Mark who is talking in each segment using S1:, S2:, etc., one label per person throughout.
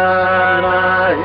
S1: வல்லபாய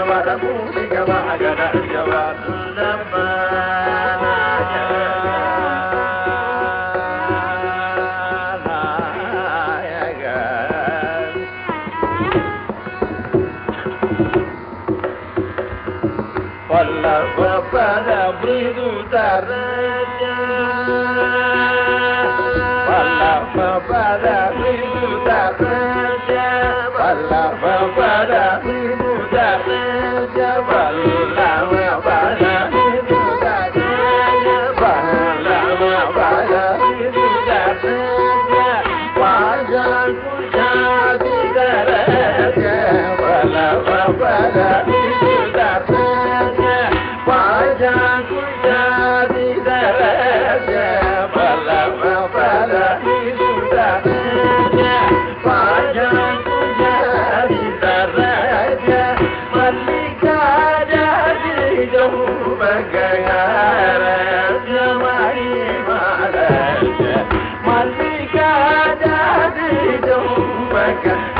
S1: gaba da mu ci gaba a gada gaba Friday.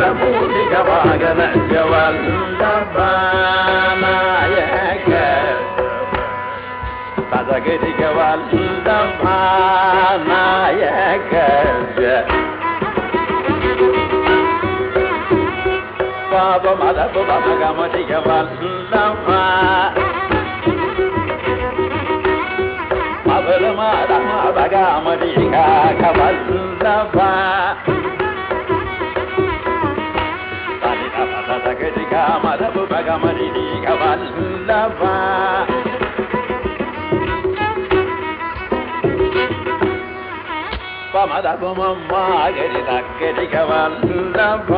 S1: கரமூலிக வாகனஜவல் நாயக பதகிரிக வல்லமாயக பாபமதபு பதகமதிக வல்லமா அபலமாதமா பகாமதிகா கவல்லமா మదపు భగమటిక వల్లభ పమదపుమమ్మ గరి దగ్గరిక వల్లభ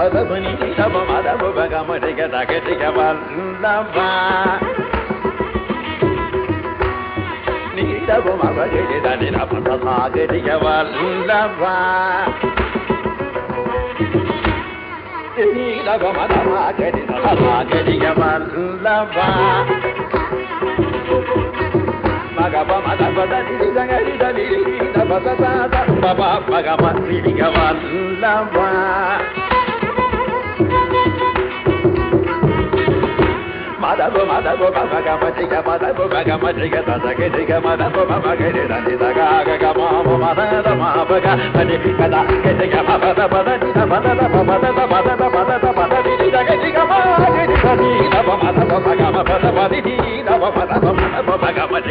S1: పదపుని తమ మదపు భగమటిక దగ్గరిక వల్లభ నీడపు మగరి దని నపసాగరిక వల్లభ నీడపు వల్లభ మదపు మదపు మగమటిగ మదపు మగమటిగ తదగిరిగ మదపు మగరి దని దగాగ మామ మదద మాపగ అని కద గిరిగ మదద పద నిద పదద మగమ పద